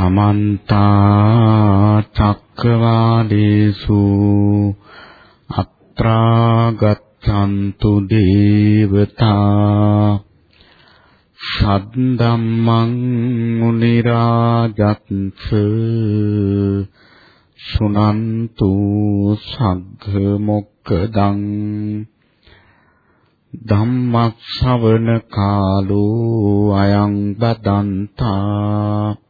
සමන්ත චක්කවාලේසු අත්‍රා ගච්ඡන්තු දේවතා සද්දම්මං මුනි රාජත්ස සුනන්තු සග්ග මොක්කදං ධම්මස්සවන කාලෝ අයං බදන්තා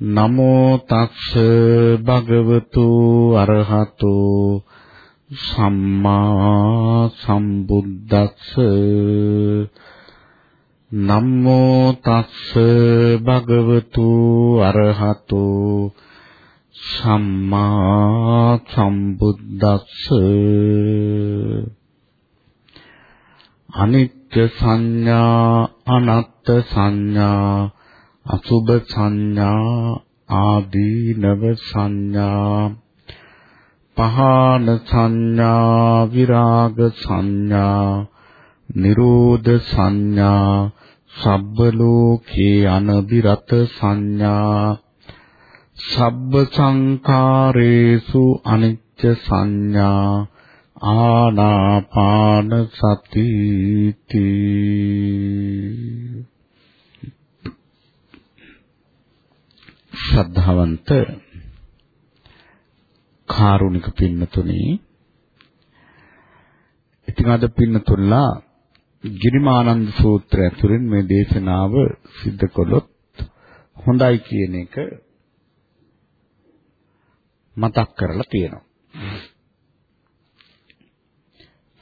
නමෝ තස්ස භගවතු අරහතු සම්මා සම්බුද්දස්ස. නමෝ තස්ස භගවතු අරහතු සම්මා සම්බුද්දස්ස. අනිත්‍ය සංඥා අනත්ත් සංඥා අසුභ සංඥා ආදීනව සංඥා පහන සංඥා විරාග සංඥා නිරෝධ සංඥා සබ්බ ලෝකේ අනබිරත සංඥා සබ්බ සංඛාරේසු අනිච්ච සංඥා ආනාපාන සතිති ශ්‍රද්ධාවන්ත කාරුණික පින්නතුනි ඉතින් අද පින්නතුල්ලා ගිරිමානන්ද සූත්‍රය ඇතුළෙන් මේ දේශනාව සිද්ධ කළොත් හොඳයි කියන එක මතක් කරලා තියෙනවා.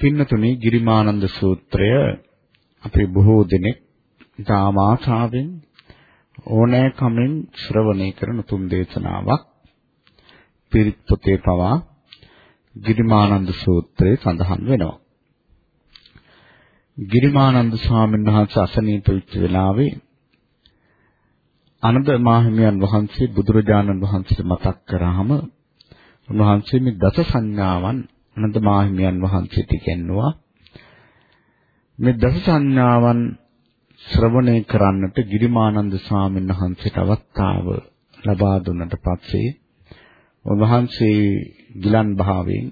පින්නතුනි ගිරිමානන්ද සූත්‍රය අපේ බොහෝ දෙනෙක් තාම ආශාවෙන් ඕනෑකමින් ශ්‍රවණය කරන තුන් දේශනාවක් පිරිත් පොතේ පවා ගිරිමානන්ද සූත්‍රයේ සඳහන් වෙනවා. ගිරිමානන්ද ස්වාමීන් වහන්සේ අසනීප වෙච්ච වෙලාවේ අනන්ත මාහිමියන් වහන්සේ බුදුරජාණන් වහන්සේ මතක් කරාම උන්වහන්සේ මේ දස සංඥාවන් අනන්ත මාහිමියන් වහන්සේට ඉගෙනුවා. මේ දස සංඥාවන් ශ්‍රවණය කරන්නට ගිරිමානන්ද ස්වාමීන් වහන්සේට අවස්ථාව ලබා දුන්නට පස්සේ උන්වහන්සේ ගිලන් භාවයෙන්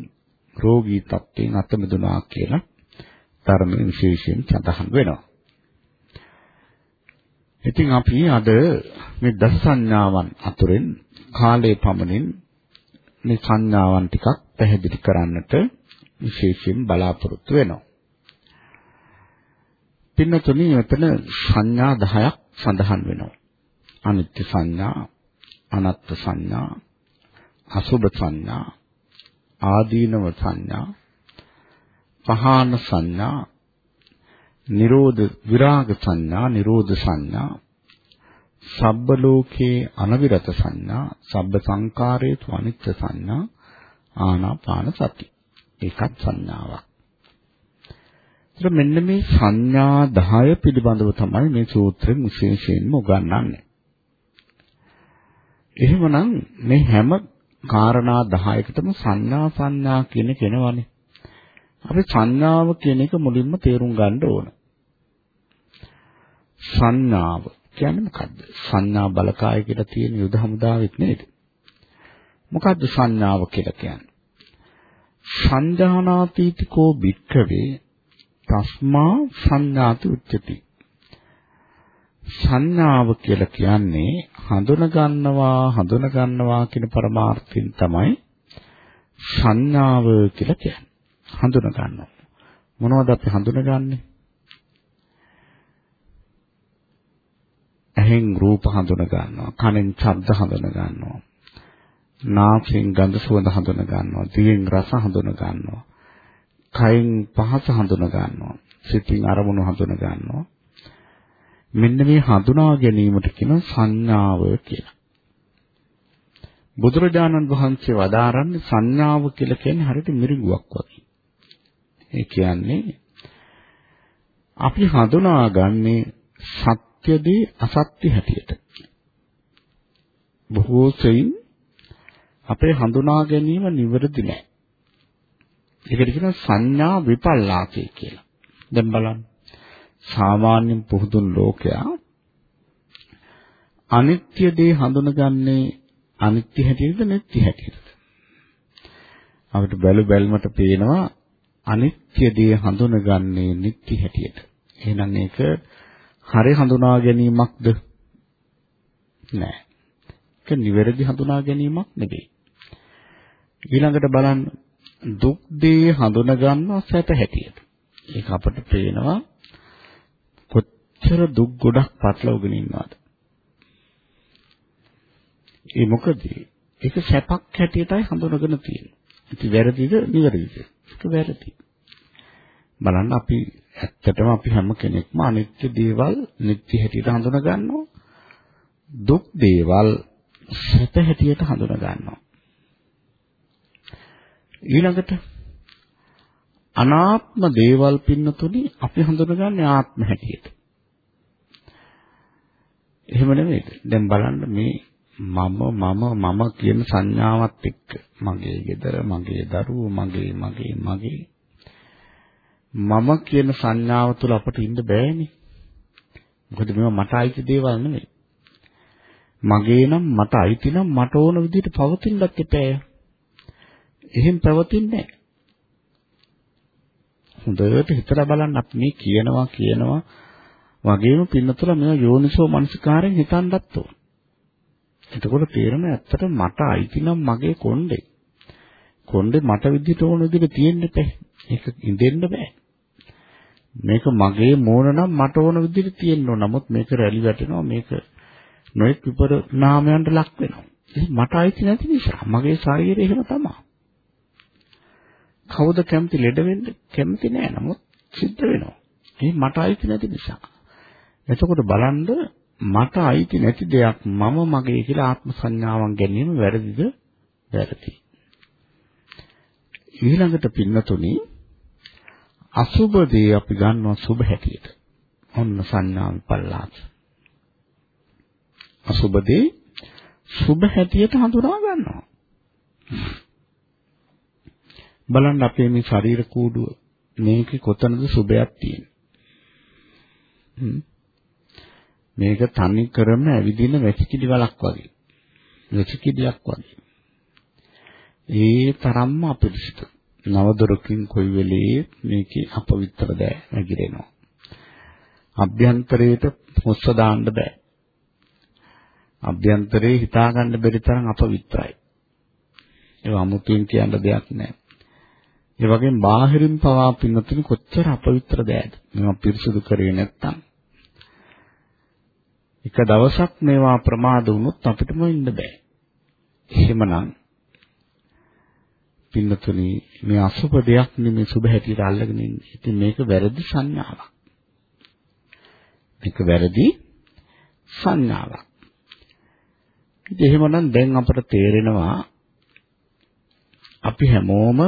රෝගී තත්ත්වයෙන් අත මිදුණා කියලා ධර්මයෙන් විශේෂයෙන් සඳහන් වෙනවා. ඉතින් අපි අද මේ දස සංඥාවන් අතුරෙන් කාලයේ පමණින් මේ සංඥාවන් ටිකක් පැහැදිලි කරන්නට විශේෂයෙන් බලාපොරොත්තු වෙනවා. පින්නතුනි මෙතන සංඥා 10ක් සඳහන් වෙනවා. අනිත්‍ය සංඥා, අනත්ත් සංඥා, අසුභ සංඥා, ආදීනව සංඥා, පහාන සංඥා, නිරෝධ විරාග සංඥා, නිරෝධ සංඥා, සබ්බ ලෝකේ අනවිරත සංඥා, සබ්බ සංකාරේතු අනිත්‍ය සංඥා, ආනාපාන සති. ඒකත් සංඥාවක්. ඒතර මෙන්න මේ සංඥා 10 පිළිබඳව තමයි මේ සූත්‍රයෙන් විශේෂයෙන්ම උගන්වන්නේ. එහෙමනම් මේ හැම කාරණා 10කටම සංඥා සංඥා කියන කෙනවනේ. අපි සංඥාව කියන එක මුලින්ම තේරුම් ගන්න ඕන. සංඥාව කියන්නේ මොකද්ද? සංඥා බලකාය කියලා තියෙන යුද හමුදාවෙත් නේද? මොකද්ද සංඥාව කියලා කියන්නේ? සංජානාතීතිකෝ භික්ඛවේ තස්මා සංඥාති උච්චති. සංඥාව කියලා කියන්නේ හඳුන ගන්නවා හඳුන ගන්නවා කියන පරමාර්ථයෙන් තමයි සංඥාව කියලා කියන්නේ. හඳුන ගන්නවා. මොනවද අපි හඳුනගන්නේ? ඇහෙන් රූප හඳුන ගන්නවා, කනෙන් ශබ්ද හඳුන ගන්නවා. නාසයෙන් ගඳ සුවඳ හඳුන ගන්නවා, දිවෙන් රස හඳුන ගන්නවා. කයින් පහස හඳුන ගන්නවා. සිතින් අරමුණු හඳුන ගන්නවා. මෙන්න මේ හඳුනා ගැනීමට කියන සංඥාව කියලා. බුදුරජාණන් වහන්සේ වදාරන්නේ සංඥාව කියලා කියන්නේ හරියට මිරිඟුවක් වගේ. ඒ කියන්නේ අපි හඳුනාගන්නේ සත්‍යදී අසත්‍ය හැටියට. බොහෝ සෙයින් අපේ හඳුනා ගැනීම නිවැරදි නෑ. ඒකට කියනවා සංඥා විපල්ලාසය කියලා. දැන් බලන්න. සාමාන්‍යයෙන් පුහුදුන් ලෝකයා අනිත්‍ය දේ හඳුනගන්නේ අනිත්‍ය හැටියටද නැති හැටියටද? අපිට බැලු බැලමට පේනවා අනිත්‍ය දේ හඳුනගන්නේ නිට්ටි හැටියට. එහෙනම් ඒක හරි හඳුනා ගැනීමක්ද? නෑ. ඒක නිවැරදි හඳුනා ගැනීමක් නෙවෙයි. ඊළඟට බලන්න දුක් දේ හඳුනා ගන්නවා සැප හැටියට. ඒක අපට පේනවා කොච්චර දුක් ගොඩක් පටලවගෙන ඉන්නවද? ඒ මොකද? ඒක සැපක් හැටියටයි හඳුනගෙන තියෙන්නේ. ඉතින් වැරදිද නිවැරදිද? ඒක වැරදි. බලන්න අපි ඇත්තටම අපි හැම කෙනෙක්ම අනිත්‍ය දේවල් නිත්‍ය හැටියට හඳුනා ගන්නවා. දුක් දේවල් සැප හැටියට හඳුනා ගන්නවා. ඊළඟට අනාත්ම දේවල් පින්නතුනි අපි හඳුනගන්නේ ආත්ම හැටියට. එහෙම නෙමෙයිද? දැන් බලන්න මේ මම මම මම කියන සංඥාවත් එක්ක මගේ ගෙදර මගේ දරුවෝ මගේ මගේ මගේ මම කියන සංඥාව තුළ අපට ඉන්න බෑනේ. මොකද මේවා මට අයිති දේවල් නෙමෙයි. මගේ නම් මට අයිති නම් මට ඕන විදිහට පවතින්නත් එපෑ. එහෙම පැවතින්නේ නැහැ. හොඳට හිතලා බලන්න අපි මේ කියනවා කියනවා වගේම පින්නතුල මේවා යෝනිසෝ මනසිකාරයෙන් හිතන්නත් ඕන. එතකොට තේරෙන ඇත්තට මට අයිති නම් මගේ කොණ්ඩේ. කොණ්ඩේ මට විදිහට ඕන විදිහට තියෙන්න බෑ. ඒක ඉඳෙන්න බෑ. මේක මගේ මෝන නම් මට ඕන විදිහට තියෙන්න ඕන. නමුත් මේක රැලි වැටෙනවා මේක නොඑක් විපරණාමයන්ට ලක් වෙනවා. මට අයිති නැති නිසා මගේ ශරීරය එහෙම තමයි. කවුද කැමති ලෙඩ වෙන්න කැමති නෑ නමුත් සිද්ධ වෙනවා. ඒ මට අයිති නැති නිසා. එතකොට බලන්න මට අයිති නැති දෙයක් මම මගේ කියලා ආත්ම සංඥාවක් ගැනීම වැරදිද? වැරදි. ඊළඟට පින්නතුනි අසුබ දේ අපි ගන්නවා සුබ හැටියට. ඔන්න සංඥා විපල්ලාස. අසුබ දේ සුබ හැටියට හඳුනා ගන්නවා. බලන්න අපේ මේ ශරීර කූඩුව මේකේ කොතනද සුබයක් තියෙන්නේ. මේක තනි කරම ඇවිදින වැසිකිලි වලක් වගේ. වැසිකිලියක් වගේ. ඒ තරම්ම අපිරිසිදු. නවදොරකින් කොයි වෙලේ මේකේ අපවිත්‍ර දෑ නැගිරෙනවා. අභ්‍යන්තරයට හොස්ස දාන්න බෑ. අභ්‍යන්තරේ හිතා ගන්න බැරි තරම් අපවිත්‍රයි. ඒක අමුතුවෙන් කියන්න දෙයක් නෑ. ඒ වගේම බාහිරින් පවා පින්නතුනි කොච්චර අපවිත්‍ර දෑද. මේවා පිරිසුදු කරේ නැත්තම් එක දවසක් මේවා ප්‍රමාද වුණොත් අපිටම ඉන්න බෑ. එහෙමනම් පින්නතුනි මේ අසුබ දෙයක් නෙමේ සුබ හැටියට අල්ලගෙන ඉන්නේ. ඉතින් මේක වැරදි සංඥාවක්. මේක වැරදි සංඥාවක්. ඉතින් එහෙමනම් දැන් අපට තේරෙනවා අපි හැමෝම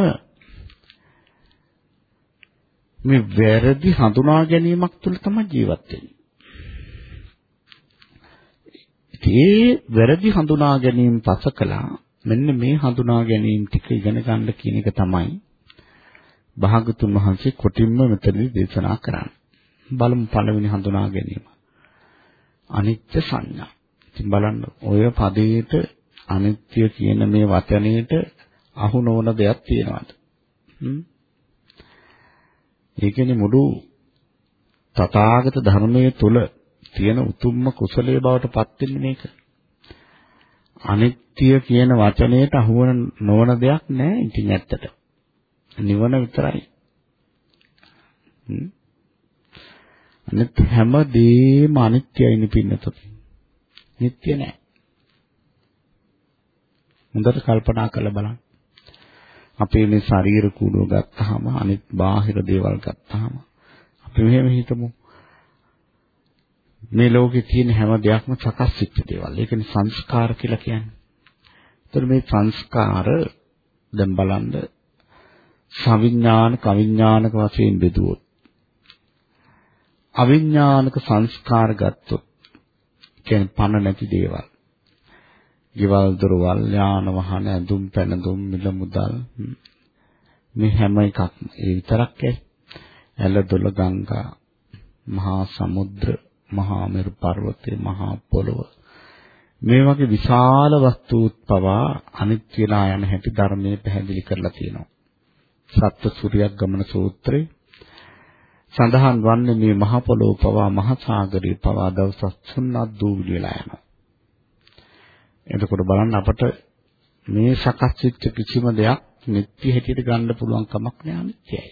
මේ වැරදි හඳුනා ගැනීමක් තුළ තමයි ජීවත් වෙන්නේ. ඒ වැරදි හඳුනා ගැනීම පසකලා මෙන්න මේ හඳුනා ගැනීම ටික ඉගෙන ගන්න කියන එක තමයි භාගතුන් වහන්සේ කොටින්ම මෙතනදී දේශනා කරන්නේ. බලමු පළවෙනි හඳුනා ගැනීම. අනිත්‍ය සංඥා. ඉතින් බලන්න ඔය පදේට අනිත්‍ය කියන මේ වචනේට අහු නොවන දෙයක් තියෙනවද? හ්ම් ඒ කියන්නේ මුළු තථාගත ධර්මයේ තුල තියෙන උතුම්ම කුසලයේ බවට පත් වෙන්නේ මේක. අනිත්‍ය කියන වචනයට අහුවන නොවන දෙයක් නැහැ ඉතින් ඇත්තට. නිවන විතරයි. අනිත් හැම දෙයක්ම අනිත්‍යයිනි පින්නතොත්. නිට්ටය නැහැ. හොඳට කල්පනා කරලා බලන්න. අපේ මේ ශරීර කූඩුව ගත්තාම අනිත් බාහිර දේවල් ගත්තාම අපි මෙහෙම හිතමු මේ ලෝකේ තියෙන හැම දෙයක්ම සකස් වෙච්ච දේවල්. ඒකනේ සංස්කාර කියලා කියන්නේ. ඒතර මේ සංස්කාර දැන් බලන්න සවිඥානික අවිඥානික වශයෙන් බෙදුවොත් අවිඥානික සංස්කාර ගත්තොත් කියන්නේ පණ නැති දේවල්. ගෙවල් දොරවල් යාන වාහන ඇඳුම් පැනඳුම් මිල මුදල් මේ හැම එකක්ම ඒ විතරක් ඇල දොළ ගංගා මහා සමුද්‍ර මහා මෙරු පර්වතේ මහා පොළොව මේ වගේ විශාල වස්තුත් පවා අනිත්‍ය වෙලා යන හැටි ධර්මයේ පැහැදිලි කරලා තියෙනවා. සත්‍ය සූර්යයක් ගමන සූත්‍රේ සඳහන් වන්නේ මේ මහ පොළොව පවා මහ සාගරේ පවා දවසක් තුනක් දූවිලි වෙලා යනවා. එතකොට බලන්න අපට මේ සකස් වෙච්ච කිසිම දෙයක් නිත්‍ය හැටියට ගන්න පුළුවන් කමක් නෑ අනිත්‍යයි.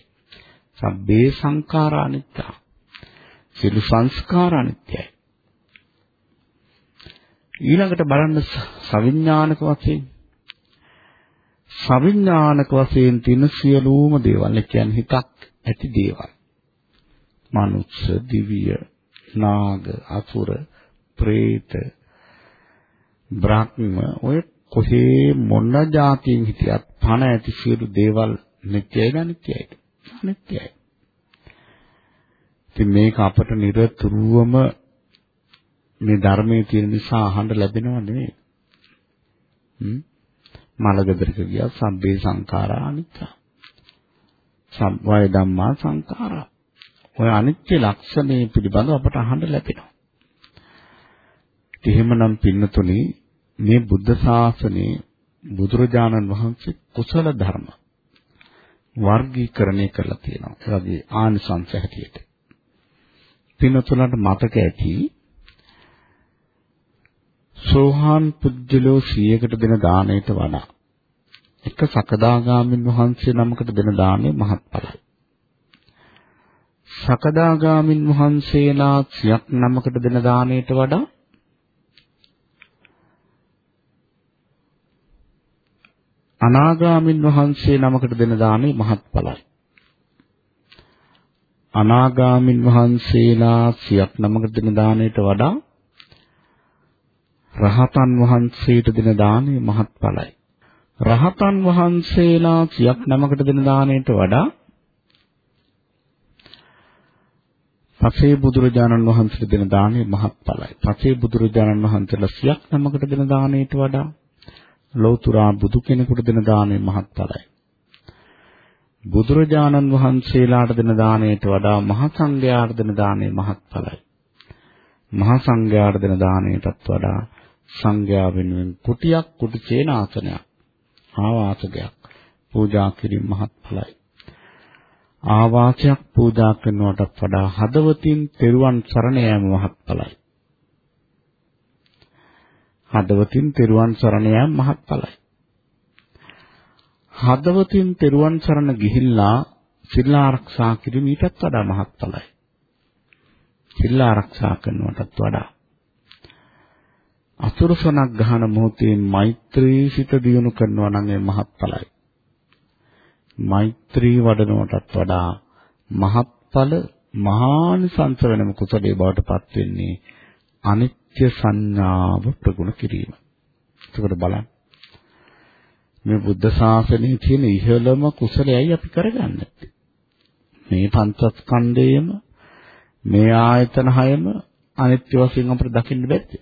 සබ්බේ සංඛාරා අනිත්‍යයි. සියලු සංස්කාර අනිත්‍යයි. ඊළඟට බලන්න සවිඥානික වශයෙන් සවිඥානික වශයෙන් තියෙන සියලුම දේවල් කියන්නේ හිතක් ඇති දේවල්. මනුස්ස, දිව්‍ය, නාග, අසුර, പ്രേත, බ්‍රහ්ම ඔය කොහේ මොන જાතියෙන් හිටියත් පණ ඇති සියලු දේවල් නිට්ටයයි අනිත්‍යයි. අනිත්‍යයි. ඉතින් මේක අපට නිරතුරුවම මේ ධර්මයේ තියෙන නිසා අහන්න ලැබෙනව නෙවෙයි. හ්ම් මලගෙදරක ගියා සම්බේ සංඛාරා අනිත්‍ය. සම්වය ධම්මා සංඛාරා. ඔය අනිත්‍ය ලක්ෂණය පිළිබඳව අපට අහන්න ලැබෙනවා. එහෙමනම් පින්නතුනි මේ බුද්ධ ශාසනයේ බුදුරජාණන් වහන්සේ කුසල ධර්ම වර්ගීකරණය කරලා තියෙනවා. ඒ වගේ ආනිසංස හැටියට. පින්නතුලන්ට මතක ඇති සෝහාන් පුජ්‍යලෝ 100කට දෙන දාණයට වඩා එක සකදාගාමින් වහන්සේ නමකට දෙන දාණය මහත්ඵලයි. සකදාගාමින් වහන්සේලා 100ක් නමකට දෙන දාණයට වඩා අනාගාමින් වහන්සේ නමකට දෙන දාණය මහත්ඵලයි. අනාගාමින් වහන්සේලා 100ක් නමකට දෙන දාණයට වඩා රහතන් වහන්සේට දෙන දාණය මහත්ඵලයි. රහතන් වහන්සේලා 100ක් නමකට දෙන දාණයට වඩා පසේ බුදුරජාණන් වහන්සේට දෙන දාණය මහත්ඵලයි. පසේ බුදුරජාණන් වහන්සේලා 100ක් නමකට දෙන දාණයට වඩා ලෞතුරා බුදු කෙනෙකුට දෙන දාණය මහත්ඵලයි. බුදුරජාණන් වහන්සේලාට දෙන දාණයට වඩා මහා සංඝයාට දෙන දාණය මහත්ඵලයි. මහා සංඝයාට දෙන දාණයටත් වඩා සංඝයා වෙනුවෙන් කුටියක් කුටි චේනාසනයක් ආවාසයක් පූජා කිරීම මහත්ඵලයි. ආවාසයක් පූජා කරනවටත් වඩා හදවතින් තෙරුවන් සරණ යාම මහත්ඵලයි. හදවතින් තෙරුවන් සරණ යාම මහත්ඵලයි. හදවතින් තෙරුවන් සරණ ගිහිල්ලා සිල් ආරක්ෂා කිරීම ඊටත් වඩා මහත්ඵලයි. සිල් ආරක්ෂා කරනවටත් වඩා අසුරසනක් ගහන මොහොතේ මෛත්‍රී සිත දියුණු කරනවා නම් ඒ මහත්ඵලයි. මෛත්‍රී වඩනවටත් වඩා මහත්ඵල මහානිසංස වෙනම කුසලයේ බවට පත් වෙන්නේ අනිත්‍ය සංඥාව ප්‍රගුණ කිරීම. එතකොට බලන්න. මේ බුද්ධ ශාසනයේ තියෙන ඉහළම කුසලයයි අපි කරගන්නේ. මේ පංචස්කන්ධයම මේ ආයතන හයම අනිත්‍ය වශයෙන් අපිට දකින්න බැරිද?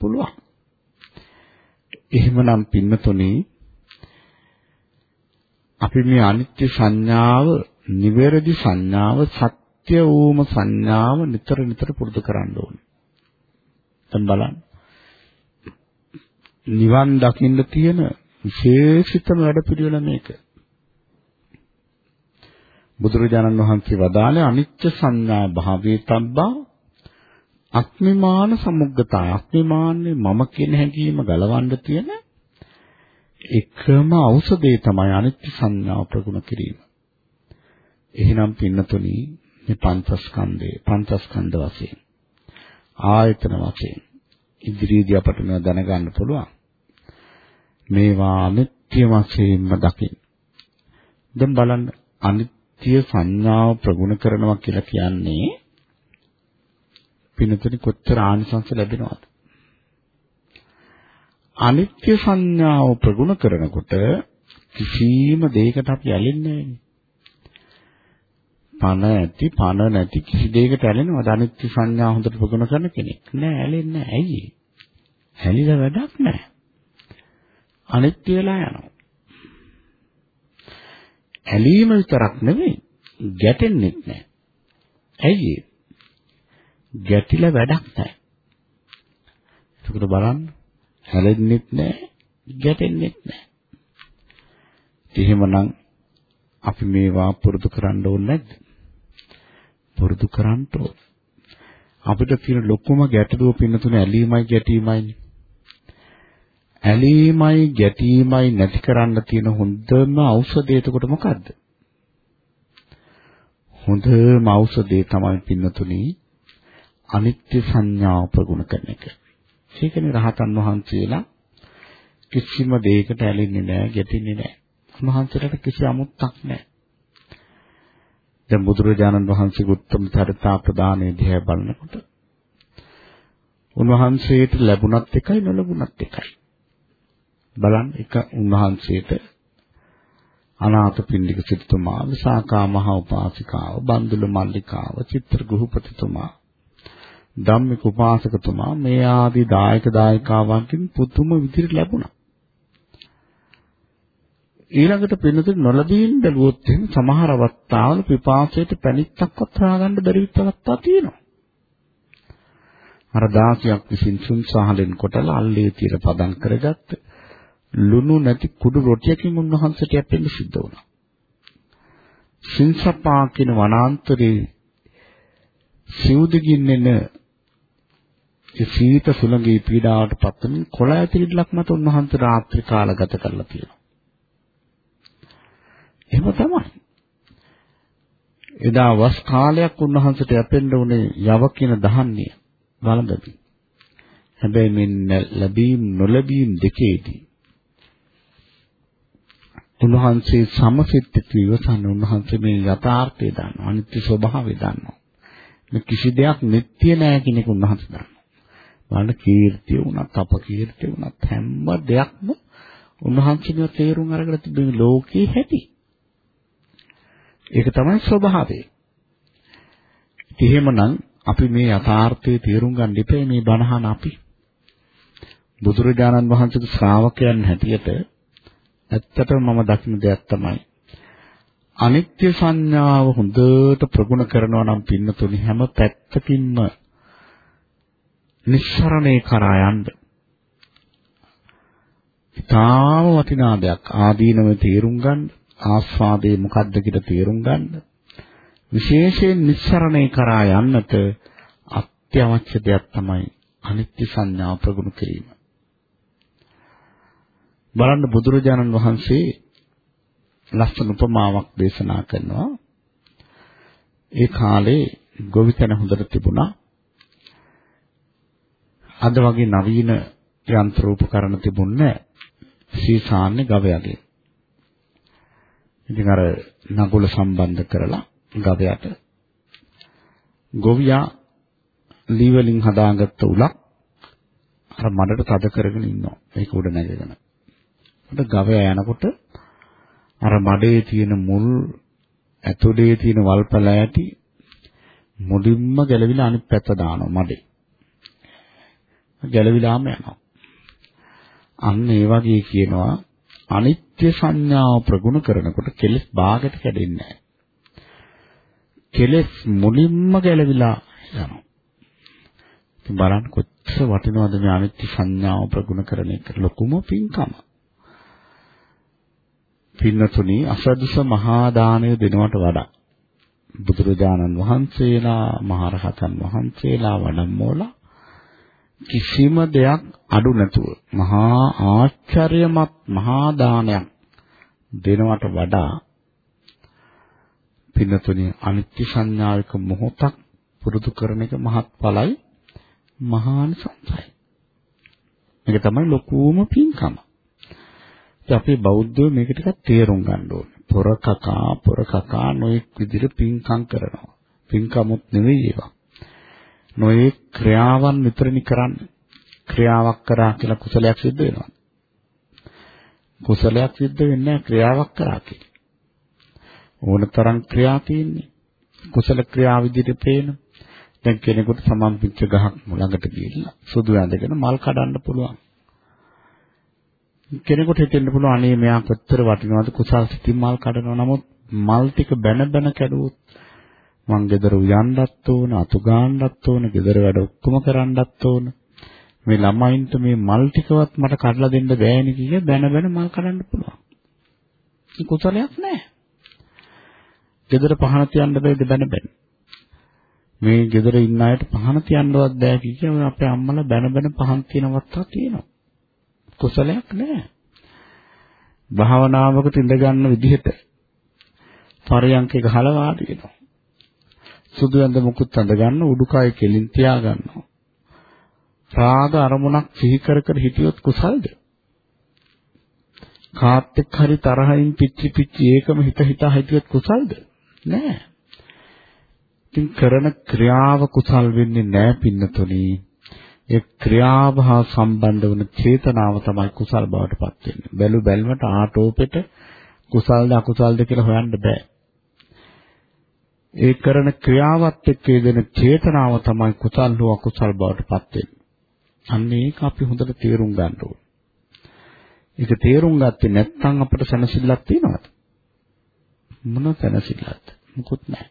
පුළුවන්. එහෙමනම් පින්නතුනේ අපි මේ අනිත්‍ය සංඥාව, නිවැරදි සංඥාව, සත්‍ය වූම සංඥාව නිතර නිතර පුරුදු කරන්න ඕනේ. දැන් බලන්න. නිවන් දකින්න තියෙන විශේෂිතම වැඩපිළිවෙල මේක. බුදුරජාණන් වහන්සේ වදාළේ අනිත්‍ය සංඥා භාවයේ තබ්බා අක්මිමාන සමුග්ගතා අක්මිමාන්නේ මම කියන හැඟීම ගලවන්න තියෙන එකම ඖෂධය තමයි අනිත්‍ය සංඥාව ප්‍රගුණ කිරීම. එහෙනම් පින්නතුනි මේ පංචස්කන්ධේ පංචස්කන්ධ වශයෙන් ආයතන වශයෙන් ඉදිරියේදී අපට මේවා දැනගන්න පුළුවන්. මේවා අනිත්‍ය වශයෙන්ම දකින්න. දැන් බලන්න අනිත්‍ය සංඥාව ප්‍රගුණ කරනවා කියලා කියන්නේ පිනතුනි කොච්චර ආනිසංස ලැබෙනවද? අනිත්‍ය සංඥාව ප්‍රගුණ කරනකොට කිසිම දෙයකට අපි ඇලෙන්නේ පණ ඇති පණ නැති කිසි දෙයකට ඇලෙනවද? අනිත්‍ය සංඥා හොඳට ප්‍රගුණ කරන කෙනෙක්. නෑ ඇලෙන්නේ ඇයි? හැලිලා වැඩක් නෑ. අනිත්‍ය වෙලා යනවා. ඇලීම විතරක් නෙවෙයි ගැටෙන්නෙත් නෑ. ඇයි ගැටිලා වැඩක් නෑ. ඒකට බලන්න. හැලෙන්නෙත් නෑ ගැටෙන්නෙත් නෑ. එහෙමනම් අපි මේවා පුරුදු කරන්න ඕනේ නැද්ද? පුරුදු කරන්න ඕන. අපිට තියෙන ලොකුම ගැටලුව පින්නතුනේ ඇලීමයි ගැටීමයි. ඇලීමයි ගැටීමයි නැති කරන්න තියෙන හොඳම ඖෂධය එතකොට මොකද්ද? හොඳම ඖෂධය තමයි පින්නතුනි අනිත්‍ය සංඥාව ප්‍රගුණ කරන එක. ඒකනේ රහතන් වහන්සේලා කිසිම දෙයකට ඇලෙන්නේ නැහැ, ගැටෙන්නේ නැහැ. උන්වහන්සේට කිසි අමුත්තක් නැහැ. දැන් බුදුරජාණන් වහන්සේගේ උත්තම චරිතා ප්‍රදානයේ දිහා බලනකොට උන්වහන්සේට ලැබුණත් එකයි නොලැබුණත් එකයි. බලන්න එක උන්වහන්සේට අනාථපිණ්ඩික සිටුතුමා, විසාකා මහ උපාසිකාව, බන්දුල මල්ලිකාව, චිත්‍රගුහපතිතුමා, ධම්මික උපාසකතුමා මේ ආදී දායක දායකාවන්ගෙන් පුතුම විදිහට ලැබුණා. ඊළඟට පින්නතුන් නොලබීන් බැලුවොත් එහෙනම් සමහර අවස්ථාවල පිපාසයට පැණිත්තක්වත් හොයාගන්න බැරි විතරක්තා තියෙනවා. අර දාසියක් විසින් සුන්සහලෙන් කොටලා අල්ලේ තියලා පදම් කරගත්ත ලුණු නැති කුඩු රොටියකින් උන්වහන්සේට යැපෙන්න සිද්ධ වුණා. සින්සපා කියන වනාන්තරේ සිවුදකින් එන ඒ සීත සුළඟේ පීඩාවට පත්වන කොළ ඇතිරිලක් මත උන්වහන්සේ රාත්‍රී කාල ගත කරලා තියෙනවා. එහෙම තමයි. එදා වස් කාලයක් උන්වහන්සේට යැපෙන්න උනේ යව කියන දහන්නේ වළඳපි. හැබැයි මේ ලැබීම් නොලැබීම් දෙකේදී උන්වහන්සේ සමසිත ඉවසන්න උන්වහන්සේ මේ යථාර්ථය දන්නවා අනිත්‍ය ස්වභාවය දන්නවා. මේ කිසි දෙයක් නිට්ටිය නෑ කියන එක උන්වහන්සේ දන්නවා. බලන්න කීර්තිය වුණත් අපකීර්තිය වුණත් හැම දෙයක්ම උන්වහන්සේගේ තේරුම් අරගෙන තිබෙන ලෝකේ හැටි. ඒක තමයි ස්වභාවය. එහෙමනම් අපි මේ යථාර්ථය තේරුම් ගන්න ඉපේ මේ බණහන අපි. බුදුරජාණන් වහන්සේගේ ශ්‍රාවකයන් හැටියට ඇත්තටම මම දකින දෙයක් තමයි අනිත්‍ය සංඥාව හොඳට ප්‍රගුණ කරනවා නම් පින්නතුනි හැම පැත්තකින්ම නිස්සරණේ කරා යන්න. ඊටාම වටිනා දෙයක් ආදීනව තේරුම් ගන්න ආස්වාදයේ මොකද්ද කියලා තේරුම් ගන්න. විශේෂයෙන් නිස්සරණේ කරා යන්නට අත්‍යවශ්‍ය දෙයක් තමයි අනිත්‍ය සංඥාව ප්‍රගුණ කිරීම. බලන්න බුදුරජාණන් වහන්සේ ලස්සන උපමාවක් දේශනා කරනවා. ඒ කාලේ ගොවිතැන හොඳට තිබුණා. අද වගේ නවීන යන්ත්‍ර උපකරණ තිබුණේ සීසාන්නේ ගවයාගේ. ඉතින් අර නගුල සම්බන්ධ කරලා ගවයට ගොවියා ලී වලින් හදාගත්ත උලක් අර මඩට තද කරගෙන ඉන්නවා. ඒක උඩ නැගගෙන. ඒකට ගවයා යනකොට අර මඩේ තියෙන මුල් ඇතුලේ තියෙන වල්පල ඇටි මුලින්ම ගැලවිලා අනිත් පැත්ත දානවා මඩේ. ගැලවිලාම යනවා. අන්න ඒ වගේ කියනවා අනිත්‍ය සංඥාව ප්‍රගුණ කරනකොට කෙලෙස් භාගයට කැඩෙන්නේ නැහැ. කෙලෙස් මුලින්ම ගැලවිලා යනවා. ඉතින් බලන්න කොච්චර වටිනවද මේ අනිත්‍ය සංඥාව ප්‍රගුණ කරන එක ලොකුම පින්කම. පින්නතුනි අසදුස මහා දාණය දෙනවට වඩා බුදුරජාණන් වහන්සේලා මහරහතන් වහන්සේලා වඩම්මෝලා කිසිම දෙයක් අඩු නැතුව මහා ආශ්චර්යමත් මහා දානයක් දෙනවට වඩා පින්නතුනි අනිත්‍ය සංඥාවික මොහොතක් පුරුදු කරන එක මහත්ඵලයි මහානිසංසයි. මේක තමයි ලොකුම පින්කම. ඉතින් අපේ බෞද්ධයෝ මේක ටිකක් තේරුම් ගන්න ඕනේ. පොර කකා පොර කකා නොඑක් විදිහට පින්කම් කරනවා. පින්කමුත් නෙවෙයි ඒවා. නොයේ ක්‍රියාවන් විතරනි කරන්නේ. ක්‍රියාවක් කරා කියලා කුසලයක් සිද්ධ වෙනවා. කුසලයක් සිද්ධ වෙන්නේ නැහැ ක්‍රියාවක් කරා කියලා. ඕනතරම් ක්‍රියා තියෙන්නේ. කුසල ක්‍රියා විදිහට පේන. දැන් කෙනෙකුට සමම් පිච්ච ගහක් ළඟට ගිහිල්ලා සුදු ඇඳගෙන මල් කඩන්න පුළුවන්. කෙනෙකුට හිතෙන්න පුළුවන් අනේ මෙයා කොච්චර වටිනවද කුසල් සිතින් මල් කඩනවා. නමුත් මල් ටික බැන බැන කැඩුවොත් මං ගෙදර උයන්නත් ඕන, අතු ගන්නත් ඕන, ගෙදර වැඩ ඔක්කොම කරන්නත් ඕන. මේ ළමයින්ට මේ මල් ටිකවත් මට කඩලා දෙන්න බෑනේ කිය බැන බැන මල් කඩන්න පුළුවන්. ඒ කුසලයක් නෑ. ගෙදර පහන තියන්න බෑද බැන බැන. මේ ගෙදර ඉන්න අයට පහන තියන්නවත් බෑ කිය අපේ අම්මලා බැන බැන පහන් තියනවත් තියෙනවා. කුසලයක් නෑ. භාවනාවකට ඉඳ ගන්න විදිහට පරයන්ක ගහලා වාඩි වෙනවා. සුදු ඇඳ මුකුත් අඳ ගන්න උඩුකය කෙලින් තියා ගන්නවා. රාග අරමුණක් සිහි කර කර හිටියොත් කුසල්ද? කාත් එක්ක හරි තරහින් පිච්චි පිච්චි ඒකම හිත හිතා හිටියොත් කුසල්ද? නෑ. ඉතින් කරන ක්‍රියාව කුසල් වෙන්නේ නෑ පින්නතුනි. ඒ ක්‍රියාව හා සම්බන්ධ වන චේතනාව තමයි කුසල් බවට පත් වෙන්නේ. බැලු බැලමට ආටෝපෙට කුසල්ද අකුසල්ද කියලා හොයන්න බෑ. ඒ කරන ක්‍රියාවත් එක්ක යෙදෙන චේතනාව තමයි කුසල් හෝ අකුසල් බවට පත් වෙන්නේ. අන්න ඒක අපි හොඳට තේරුම් ගන්න ඕනේ. ඒක තේරුම් ගත්තේ නැත්නම් අපිට සැනසෙල්ලක් තියනවද? මොන සැනසෙල්ලක්ද? මොකුත් නැහැ.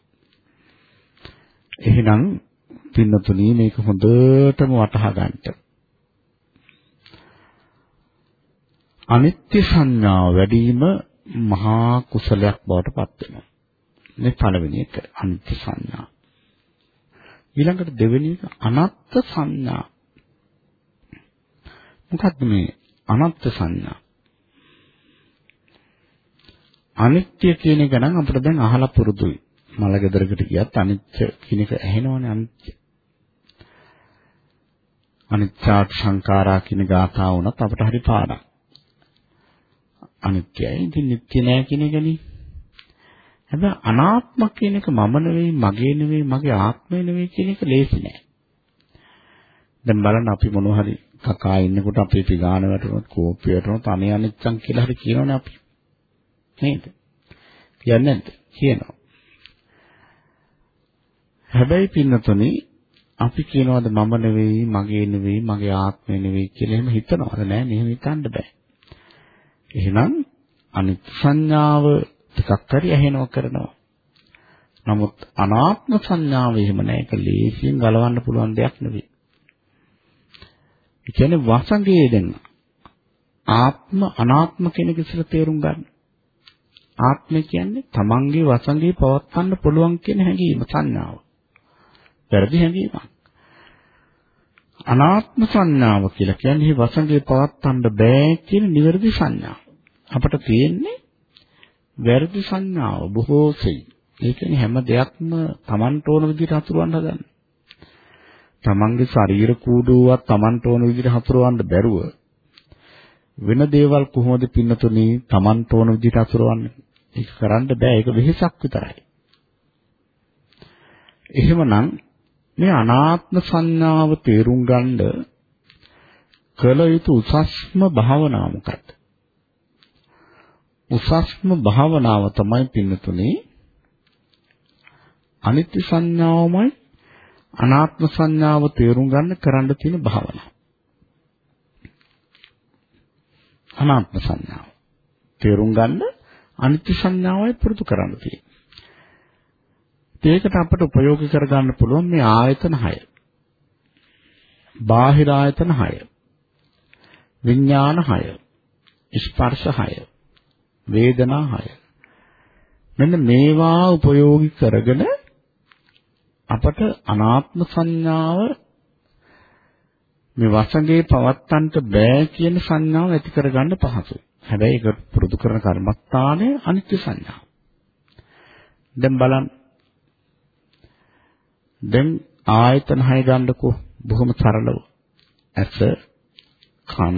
එහෙනම් පින්නතුණී මේක හොඳටම වටහා ගන්න. අනිත්‍ය සංඥාව වැඩි වීම මහා කුසලයක් බවට පත් වෙනවා. මේ පළවෙනි එක අනිත්‍ය සංඥා. ඊළඟට දෙවෙනි එක අනත්ත් සංඥා. මොකක්ද මේ අනත්ත් සංඥා? අනිත්‍ය කියන එක නම් අපිට දැන් අහලා පුරුදුයි. මල ගෙදරකට ගියත් අනිත්‍ය කියන එක ඇහෙනවනේ අනිත්‍ය. අනිත්‍යාත් සංඛාරා කියන ගාථාව උනත් අපට හරි පාඩම්. අනිත්‍යයි. ඉතින් නිට්ටය නෑ කියන එකනේ. හැබැයි අනාත්ම කියන එක මම නෙවෙයි, මගේ නෙවෙයි, මගේ ආත්මය නෙවෙයි කියන එක ලේසි නෑ. දැන් බලන්න අපි මොනවා හරි කකා ඉන්නකොට අපේ පිගාන වැටුනොත් කෝප්පය වැටුනොත් අනේ අනිච්චං කියලා හරි කියනවනේ අපි. නේද? කියන්නේ නැද්ද? කියනවා. හැබැයි පින්නතුනි අපි කියනවාද මම නෙවෙයි, මගේ නෙවෙයි, මගේ ආත්මය නෙවෙයි කියලා එහෙම හිතනවද නෑ? මෙහෙම හිතන්න බෑ. එහෙනම් අනිත් සංඥාව ටිකක් හරි ඇහෙනව කරනවා. නමුත් අනාත්ම සංඥාව එහෙම නෑ. ඒක ලේසියෙන් ගලවන්න පුළුවන් දෙයක් නෙවෙයි. ඒ කියන්නේ වසඟයේ දෙන්න. ආත්ම අනාත්ම කෙනෙක් ඉස්සර තේරුම් ගන්න. ආත්මය කියන්නේ තමන්ගේ වසඟේ පවත්වන්න පුළුවන් කියන හැඟීම සංඥාව. වැරදි හැඟීමක්. අනාත්ම සංඥාව කියලා කියන්නේ වසඟේ පවත්වන්න බෑ කියන නිවැරදි සංඥාව. අපට තියෙන්නේ වැරදි සංඥාව බොහෝ සෙයි. ඒ කියන්නේ හැම දෙයක්ම Tamanට ඕන විදිහට හසුරවන්න හදන්නේ. Tamanගේ ශරීර කූඩුවක් Tamanට ඕන විදිහට හසුරවන්න බැරුව වෙන දේවල් කොහොමද පින්නතුනි Tamanට ඕන විදිහට හසුරවන්නේ? ඒක කරන්න බෑ. ඒක වෙහෙසක් විතරයි. එහෙමනම් මේ අනාත්ම සංඥාව තේරුම් ගන්න කල යුතු උසස්ම භාවනාව මොකක්ද? උසස්ම භාවනාව තමයි පින්නතුනේ අනිත්‍ය සංඥාවමයි අනාත්ම සංඥාව තේරුම් ගන්න කරන්න තියෙන භාවනාව. අනාත්ම සංඥාව තේරුම් ගන්න අනිත්‍ය සංඥාවයි පුරුදු කරන්න තියෙන්නේ. ඒකට අපට ප්‍රයෝග කරගන්න පුළුවන් මේ ආයතන 6. බාහිර ආයතන 6. විඥාන 6. ස්පර්ශ 6. වේදනා 6. මෙන්න මේවා උපයෝගී කරගෙන අපට අනාත්ම සංඥාව මේ වසඟේ පවත්තන්ට බෑ කියන සංඥාව ඇති කරගන්න පහසුයි. හැබැයි ඒක පුරුදු කරන කර්මස්ථානයේ අනිත්‍ය සංඥාව. දැන් බලන්න දැන් ආයතන හය ගන්නකෝ බොහොම සරලව. ඇස, කන,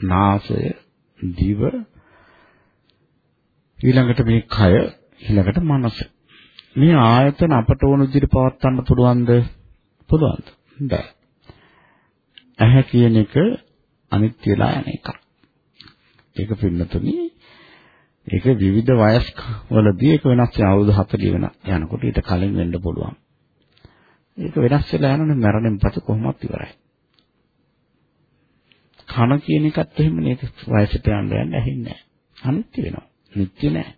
නාසය, දිව ඊළඟට මේ කය, ඊළඟට මනස. මේ ආයතන අපට ඕන විදිහට පවත්වන්න පුළුවන්ද? පුළුවන්ද? බෑ. ඇහැ කියන එක අනිත්‍යලා යන එකක්. ඒක පින්නතුනි ඒක විවිධ වයස් වලදී ඒක වෙනස් වෙන අවුරුදු 40 වෙන යනකොට ඊට කලින් වෙන්න පුළුවන්. ඒක වෙනස් වෙලා යනනේ මරණයෙන් පස්සේ කොහොමවත් ඉවරයි. කන කියන එකත් එහෙම නේද වයසට යන්න යන්න ඇහින්නේ නැහැ. අනිත්‍ය වෙනවා. නිට්ටය නැහැ.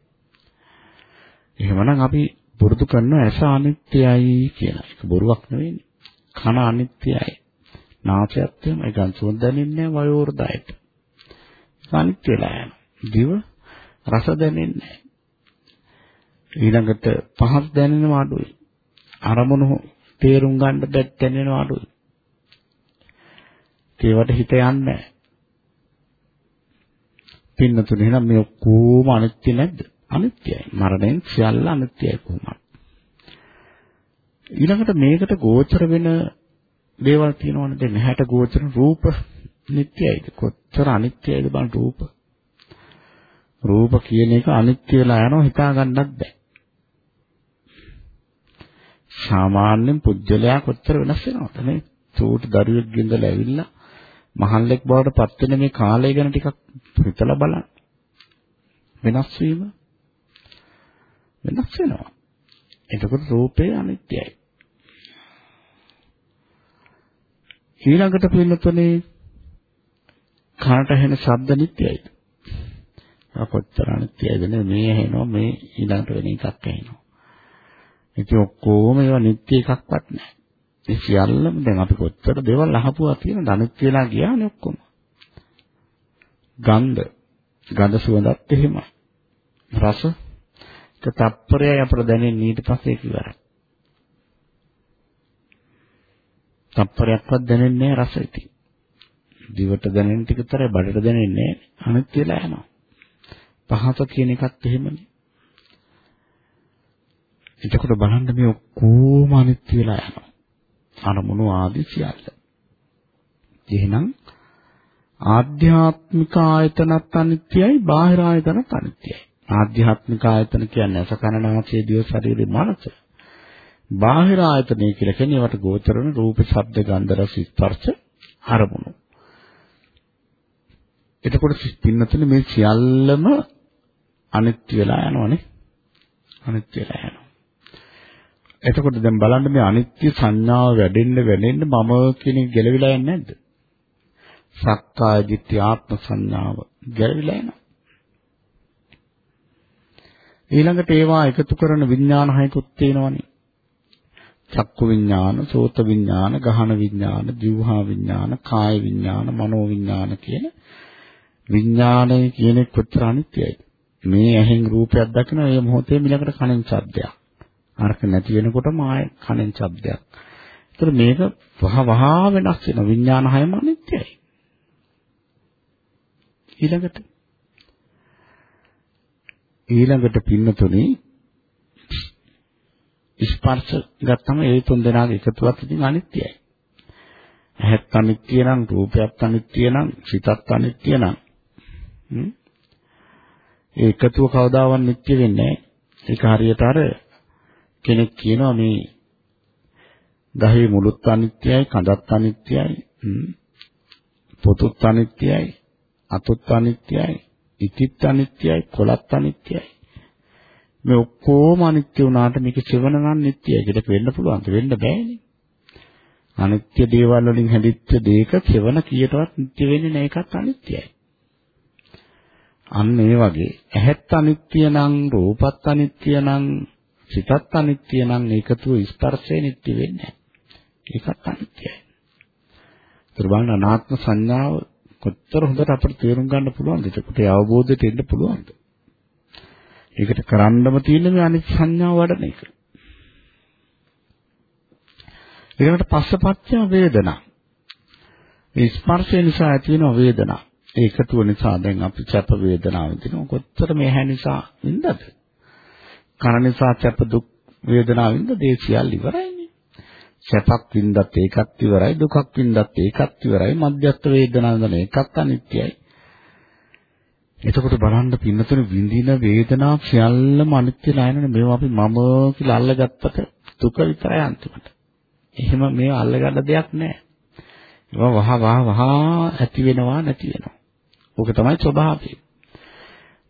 එහෙමනම් අපි පුරුදු කරන ඇස අනිත්‍යයි කියලා. ඒක බොරුවක් නෙවෙයි. කන අනිත්‍යයි. නාසයත් එහෙමයි ගන් සුවඳ දැනෙන්නේ නැහැ වයෝවෘදයට. අනිත්‍යලා යනවා. දිව රස දැනෙන්නේ නැහැ. ඊළඟට පහස් දැනෙනවා අඩුයි. අරමුණු තේරුම් ගන්න බැත් දැනෙනවා අඩුයි. ඒවට හිත යන්නේ නැහැ. පින්නතුනේ නම් මේ ඔක්කොම අනිත්‍ය නැද්ද? අනිත්‍යයි. මරණයෙන් සියල්ල අනිත්‍යයි කොහොමද? ඊළඟට මේකට ගෝචර වෙන දේවල් තියෙනවනේ දැන් නැහැට ගෝචර රූප නිට්ටයයිද කොච්චර අනිත්‍යයිද බලන්න රූප රූප කියන එක අනිත්‍ය වෙලා යනවා හිතා ගන්නත් බෑ සාමාන්‍යයෙන් පුජ්‍යලයා කොච්චර වෙනස් වෙනවද නේ චූටි දරුවෙක් ගෙන්දලා ඇවිල්ලා මහල්ලෙක් බවට පත් වෙන මේ කාලය ගැන ටිකක් හිතලා බලන්න වෙනස් වීම වෙනස් වෙනවා එතකොට රූපේ අනිත්‍යයි ඊළඟට පින්නතුනේ කනට ඇහෙන ශබ්ද නිට්ටයයිද? කොච්චර අනිත්‍යයිද නේ මේ ඇහෙනවා මේ ඊළඟට වෙන එකක් ඇහෙනවා. ඉතින් ඔක්කොම ඒවා නිට්ටය එකක්වත් නැහැ. ඒ සියල්ලම දැන් අපි කොච්චර දේවල් අහපුවා කියන ධනිත් වෙලා ගියානේ ඔක්කොම. ගන්ධ ගඳ සුවඳත් එහෙමයි. රස එක තප්පරයයි අපට දැනෙන්නේ ඊට පස්සේ ඒක ඉවරයි. තප්පරයක්වත් දැනෙන්නේ නැහැ රස ඉතින්. දිවට දැනෙන ටික තරයි බඩට දැනෙන්නේ අනිත් වෙලා යනවා. පහස කියන එකත් එහෙමනේ. එතකොට බලන්න මේ ඔක්කොම අනිත් වෙලා යනවා. අරමුණු ආදී සියල්ල. එහෙනම් ආධ්‍යාත්මික ආයතනත් අනිත්‍යයි බාහිර ආයතනත් අනිත්‍යයි. ආධ්‍යාත්මික ආයතන කියන්නේ අසකරණාසය දිව ශරීරේ මනස. බාහිර ආයතනය කියලා කියන්නේ ඒවට ගෝචර වෙන රූප, ශබ්ද, ගන්ධ, රස, ස්පර්ශ අරමුණු. එතකොට පින්නතුනේ මේ සියල්ලම අනිත්‍ය වෙලා යනවනේ. අනිත්‍ය වෙලා යනවා. එතකොට දැන් බලන්න මේ අනිත්‍ය සංඥාව වැඩෙන්න වැඩෙන්න මම කියන එක ගැලවිලා යන්නේ නැද්ද? සක්කාය දිට්ඨි ආත්ම සංඥාව ගැලවිලා යනවා. ඊළඟට ඒවා එකතු කරන විඥාන හයකුත් තියෙනවනේ. චක්කු විඥාන, සෝත විඥාන, ගහන විඥාන, જીවහා විඥාන, කාය විඥාන, මනෝ විඥාන කියන විඥානය කියන කොච්චර අනිත්‍යයිද? මේ ඇහෙන් රූපයක් දකින ඒ මොහොතේ මිලකට කනෙන් ශබ්දයක්. අරක නැති වෙනකොටම ආය කනෙන් ශබ්දයක්. ඒතර මේක වහ වහා වෙනස් වෙන විඥාන හයම අනිත්‍යයි. ඊළඟට ඊළඟට පින්නතුනේ ස්පර්ශ ගත්තම ඒ තුන් දෙනාගේ එකතුවක් ඉතින් අනිත්‍යයි. ඇහත් අනිත්‍ය නම් රූපයත් අනිත්‍ය නම් සිතත් අනිත්‍ය නම් ඒ එකතුව කවදාවත් නිට්ටය වෙන්නේ නැහැ. ඒක හරියට අර කෙනෙක් කියනවා මේ ගහේ මුලුත් අනිත්‍යයි, කඳත් අනිත්‍යයි, පොතුත් අනිත්‍යයි, අතුත් අනිත්‍යයි, ඉතිත් අනිත්‍යයි, කොළත් අනිත්‍යයි. මේ ඔක්කොම අනිත්‍ය වුණාට මේක සෙවණ නම් නිට්ටයයි කියලා වෙන්න පුළුවන්ද? වෙන්න බෑනේ. අනිත්‍ය දේවල් වලින් හැදිච්ච දෙයක සෙවණ කීයටවත් නිට්ටය වෙන්නේ නැහැ ඒකත් අනිත්‍යයි. අන්න ඒ වගේ ඇහත් අනිත්‍ය නම් රූපත් අනිත්‍ය නම් සිතත් අනිත්‍ය නම් ඒකතුව ස්පර්ශය නිට්ටය වෙන්නේ නැහැ. ඒකත් අනිත්‍යයි. ඒතර බලන්න අනාත්ම සංඥාව කොච්චර හොඳට අපිට තේරුම් ගන්න පුළුවන්ද? ඒකට අවබෝධයට එන්න පුළුවන්ද? ඒකට කරන්නම තියෙන මේ අනිත් සංඥාව වඩන එක. ඊළඟට පස්සපච්චය වේදනා. මේ ස්පර්ශය නිසා ඇති වෙන වේදනා. ඒකතුව නිසා දැන් අපි සැප වේදනාව විඳිනවා. කොච්චර මේ හැ නිසා විඳද? කන නිසා සැප දුක් වේදනාව විඳ දේ සියල්ල ඉවරයිනේ. සැපක් විඳත් ඒකත් ඉවරයි දුකක් විඳත් ඒකත් ඉවරයි මධ්‍යස්ථ වේදනාව විඳන ඒකත් අනිත්‍යයි. එතකොට බලන්න පින්නතුනේ විඳින වේදනා සියල්ලම අනිත්‍ය නැයනනේ මේවා අපි මම කියලා අල්ලගත්තට දුක විතරයි අන්තිමට. එහෙම මේව අල්ලගන්න දෙයක් නැහැ. ඒවා වහ වහ වහ ඇති වෙනවා නැති වෙනවා. ඕක තමයි ස්වභාවය.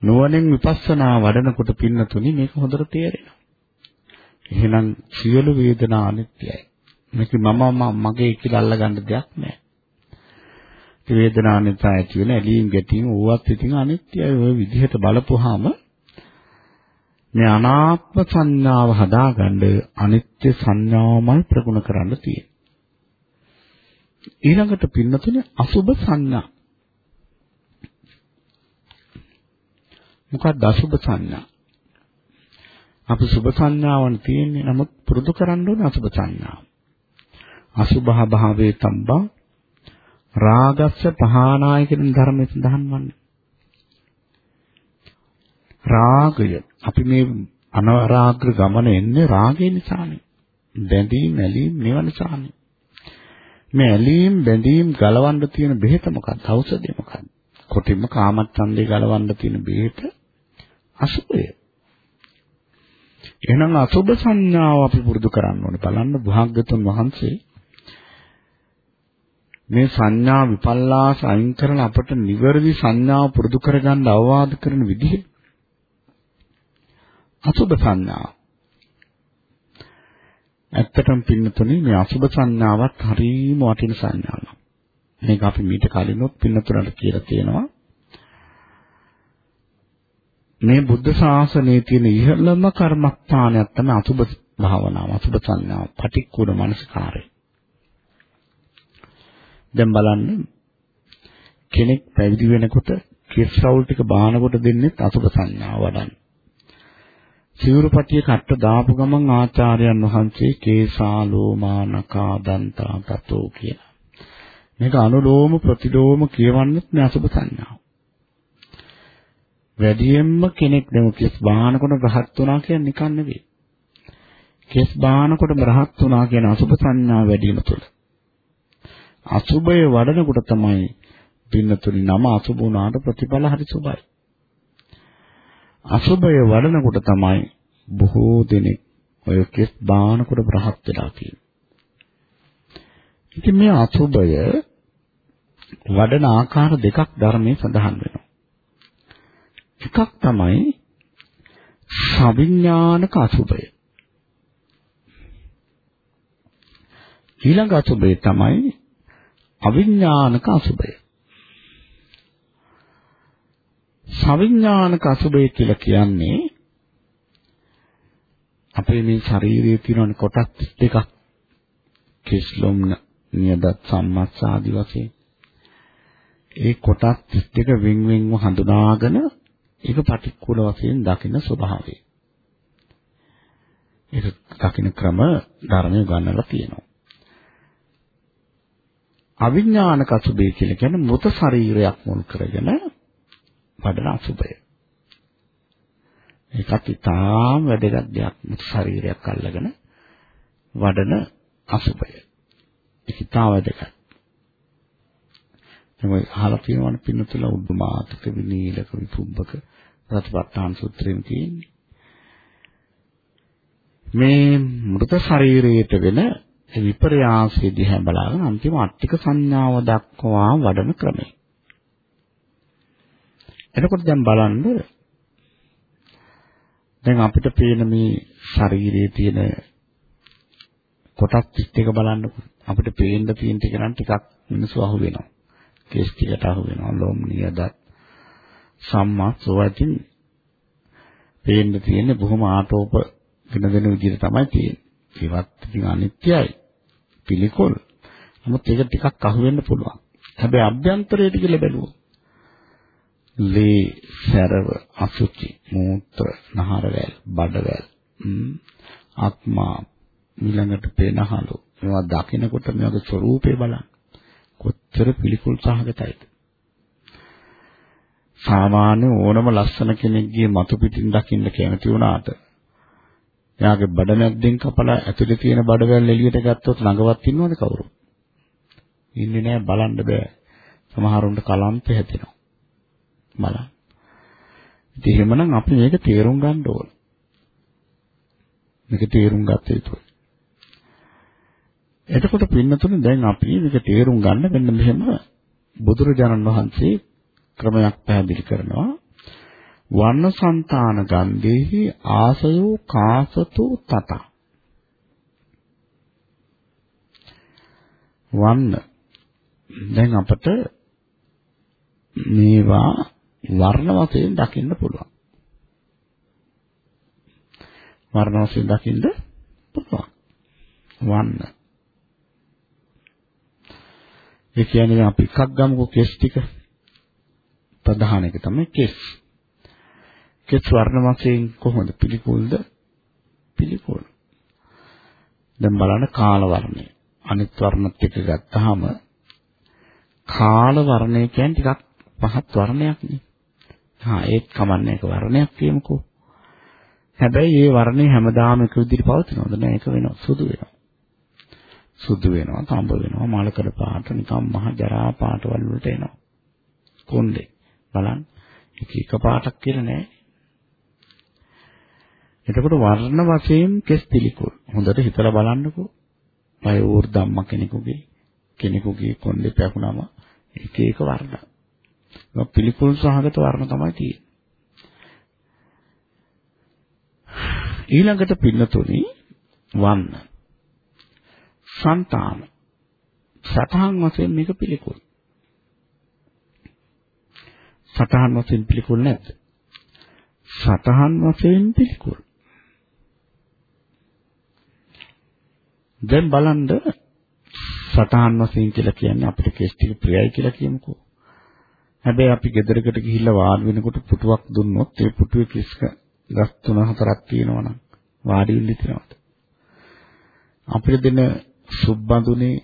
නුවණෙන් විපස්සනා වඩනකොට පින්නතුනි මේක හොඳට තේරෙනවා. එහෙනම් සියලු වේදනා අනිත්‍යයි. මේක මම මගේ කියලා අල්ලගන්න දෙයක් නැහැ. ඒ වේදනා අනිත්‍ය ඇති වෙන ඇලීම් ගැටීම් ඕවත් ඉතින් අනිත්‍යයි. ওই විදිහට බලපුවාම මේ අනාත්ම සංඥාව හදාගන්න අනිත්‍ය සංඥාවමයි ප්‍රගුණ කරන්න තියෙන්නේ. ඊළඟට පින්නතුනේ අසුබ සංඥා. මොකක්ද අසුබ සංඥා? අපි සුබ සංඥාවන් තියෙන්නේ නමුත් පුරුදු කරන්න ඕනේ අසුබ සංඥාව. අසුභහ භාවේ තබ්බා රාගස්ස පහනාය කියන ධර්මයේ සඳහන් වන්නේ. රාගය අපි මේ අනවරාග්‍ර ගමන එන්නේ රාගය නිසානේ. බැඳීම් ඇලීම් නිවන නිසානේ. මේ ඇලීම් බැඳීම් ගලවන්න තියෙන බෙහෙත මොකක්ද? ඖෂධය මොකක්ද? කොටින්ම කාමච්ඡන්දේ ගලවන්න තියෙන බෙහෙත අසුබය. එහෙනම් අසුබ සංඥාව අපි පුරුදු කරන්න ඕනේ. බලන්න භාග්‍යතුන් වහන්සේ මේ සංඥා විපල්ලාස අයින් කරලා අපට නිවැරදි සංඥාව පුරුදු කරගන්න අවවාද කරන විදිහ අසුබ සංඥා. ඇත්තටම පින්නතුනේ මේ අසුබ සංඥාවත් හරිම වටින සංඥාවක්. මේක අපි මීට කලිනුත් පින්නතුරට කියලා තියෙනවා. මේ බුද්ධ ශාසනයේ තියෙන ඉහළම කර්මස්ථානයක් තමයි අසුබ භාවනාව, අසුබ සංඥාව, පටික්කුල මනසකාරය. දැන් බලන්න කෙනෙක් පැවිදි වෙනකොට කිස්සවුල් ටික බානකොට දෙන්නේ අසුබ සංඥාව වඩන්න. සිවුරුපටිය කට්ට දාපු ගමන් ආචාර්යයන් වහන්සේ කේසාලෝමානකා දන්තා තතෝ කියලා. මේක අනුලෝම ප්‍රතිලෝම කියවන්නෙත් මේ අසුබ සංඥාව. වැඩියෙන්ම කෙනෙක් දෙමු කිස් බානකොට රහත් වුණා කියන්නේ නිකන් නෙවෙයි. කිස් බානකොට රහත් වුණා කියන අසුබ සංඥාව වැඩි වීම තුළ අසුබය වඩනකොට තමයි පින්නතුනි නම අසුබ වුණාට ප්‍රතිඵල හරි සුබයි. අසුබය වඩනකොට තමයි බොහෝ දෙනෙක් ඔය කෙස් බානකොට බ්‍රහත් වෙලා තියෙන්නේ. ඉතින් මේ අසුබය වඩන ආකාර දෙකක් ධර්මයේ සඳහන් වෙනවා. එකක් තමයි සවිඥානික අසුබය. ඊළඟ අසුබය තමයි අවිඥානික අසුබය. සවිඥානික අසුබය කියලා කියන්නේ අපේ මේ ශරීරයේ තියෙන කොටස් දෙකක් කිස්ලොම් නියදත් සම්මස්ස ආදි වශයෙන් ඒ කොටස් 32 වෙන් වෙන්ව හඳුනාගෙන ඒක පටික්කුල වශයෙන් දකින ස්වභාවය. ඒක දකින ක්‍රම ධර්මයේ ගන්නලා තියෙනවා. අවිඥානික අසුබය කියලා කියන්නේ මృత ශරීරයක් මුල් කරගෙන වඩන අසුබය. ඒකත් ඉතාම වැදගත් දෙයක් මృత ශරීරයක් අල්ලගෙන වඩන අසුබය. ඒක ඉතාම වැදගත්. තමයි අහලා තියෙනවනේ පින්නතුල උද්දමාතක විනීලක විපුබ්බක ප්‍රතිපත්තාන සූත්‍රයෙන් තියෙන්නේ. මේ මృత ශරීරයට වෙන විපර්යාසය දිහා බලාගෙන අන්තිම අට්ටික සංඥාව දක්වා වඩන ක්‍රමය. එතකොට දැන් බලන්න දැන් අපිට පේන මේ ශරීරයේ තියෙන කොටස් 31 බලන්නකො අපිට පේන්න තියෙන ටික නම් ටිකක් මිනිස්සු අහු වෙනවා. කේස් ටිකට අහු වෙනවා. ලොම් නියදත් සම්මා සෝවතින් පේන්න තියෙන්නේ බොහොම ආටෝප වෙන වෙන විදිහට තමයි තියෙන්නේ. ඒවත් ඉතින් අනිත්‍යයි. පිළිකොල්. නමුත් ඒක ටිකක් අහු වෙන්න පුළුවන්. හැබැයි අභ්‍යන්තරයට කියලා බැලුවොත් ලේ, සැරව, අසුචි, මූත්‍ර, නහරවැල්, බඩවැල්, ආත්මා ඊළඟට පේනහලු. මේවා දකිනකොට මේවගේ ස්වરૂපේ බලන්න. කොච්චර පිළිකුල් සහගතයිද? සාමාන්‍ය ඕනම ලස්සන කෙනෙක්ගේ මතු පිටින් දකින්න කැමති වුණාට එයාගේ බඩ මැද්දෙන් කපලා ඇතුලේ තියෙන බඩවැල් එළියට ගත්තොත් ළඟවත් ඉන්නවද කවුරු? ඉන්නේ නැහැ බලන්න බෑ. සමහරුන්ට කලන්ත හැදෙනවා. බලන්න. ඉතින් එහෙමනම් අපි මේක තේරුම් ගන්න ඕන. මේක තේරුම් ගත යුතුයි. එතකොට පින්නතුනේ දැන් අපි මේක තේරුම් ගන්න මෙන්න මෙහෙම බුදුරජාණන් වහන්සේ ක්‍රමයක් පැහැදිලි කරනවා. වන්නසන්තාන ගන්ධේහි ආසයෝ කාසතු තත. වන්න දැන් අපට මේවා වර්ණ වශයෙන් දකින්න පුළුවන්. වර්ණ වශයෙන් දකින්න පුළුවන්. වන්න ඒ කියන්නේ අපි එකක් ගමුකෝ කෙස් ටික. ප්‍රධාන එක තමයි කෙස් කෙස් වර්ණ වශයෙන් කොහොමද පිළිකුල්ද පිළිකුල් දැන් බලන්න කාල වර්ණය අනිත් වර්ණත් එක්ක ගත්තාම කාල වර්ණය කියන්නේ ටිකක් පහත් වර්ණයක් නේ. හා ඒත් කමන්නේ ඒක වර්ණයක් කියමුකෝ. හැබැයි මේ වර්ණය හැමදාම එක විදිහට පවතිනවද නෑ ඒක වෙනවා සුදු වෙනවා. සුදු වෙනවා, තඹ වෙනවා, මලකඩ පාට නිකම් මහ ජරා පාටවල් වලට එනවා. කොණ්ඩේ බලන්න. එක එක පාටක් කියලා නෑ. එතකොට වර්ණ වශයෙන් කෙස් පිළිකුල්. හොඳට හිතලා බලන්නකෝ. අය ඌර්ධම්ම කෙනෙකුගේ කෙනෙකුගේ කොණ්ඩේ පැහුනම එක එක වර්ණ. ඒක පිළිකුල් සහගත වර්ණ තමයි තියෙන්නේ. ඊළඟට පින්නතුනි වන්න. సంతාන. සතහන් වශයෙන් මේක පිළිකුල්. සතහන් වශයෙන් පිළිකුල් නැද්ද? සතහන් වශයෙන් පිළිකුල්. දැන් බලන්න සතහන් වශයෙන් කියලා කියන්නේ අපිට කෙස් ටික ප්‍රියයි කියලා කියමුකෝ. හැබැයි අපි ගෙදරකට ගිහිල්ලා වාඩි වෙනකොට පුටුවක් දුන්නොත් ඒ පුටුවේ කිස් ගස් තුන හතරක් තියෙනවා නම් වාඩි වෙන්න ඉතිනවද? අපිට දෙන සුබ්බඳුනේ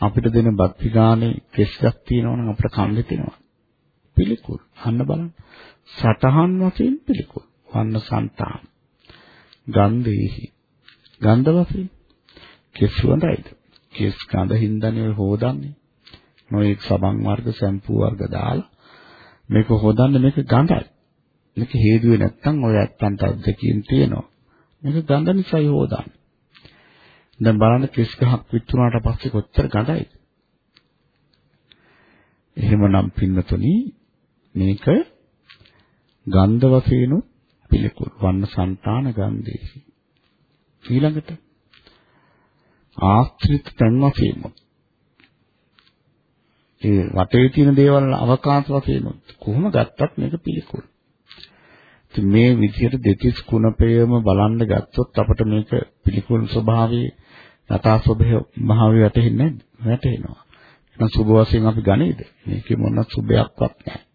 අපිට දෙන බත්ති ගානේ කෙස් ගස් තියෙනවා නම් අපිට කන්න හිතෙනවා. පිළිකුල්. අන්න බලන්න. සතහන් වශයෙන් පිළිකුල්. වන්න సంతාන. ගන්ධේහි. ගන්ධ වශයෙන් කෙස් සුවඳයිද? කෙස් කඳ හින්දානේ හොදන්නේ. නොඑක් සබන් වර්ග සැම්පූ වර්ග දාලා මේක හොදන්න මේක ගඳයි. මේක හේදුවේ නැත්තම් ඔය ඇත්තන්ට අද්දකින් තියෙනවා. මේක ගඳ නිසායි හොදන්නේ. දැන් බලන්න කෙස් ගහක් පිටුනාට පස්සේ කොච්චර ගඳයිද? එහෙමනම් පින්නතුනි මේක ගන්ධ වශයෙන් පිළිකුල් වන්න సంతාන ගන්ධේ. ඊළඟට ආශ්‍රිත තන් වශයෙන් ඒ වටේ තියෙන දේවල් අවකාශ වශයෙන් කොහොම ගත්තත් මේක පිළිකුල්. ඉතින් මේ විදිහට දෙතිස් කුණපයම බලන්න ගත්තොත් අපිට මේක පිළිකුල් ස්වභාවයේ යථා ස්වභාවය වැටහෙන්නේ නැද්ද? වැටහෙනවා. එහෙනම් සුභ වශයෙන් අපි ගනේද? මේකේ මොන සුභයක්වත් නැහැ.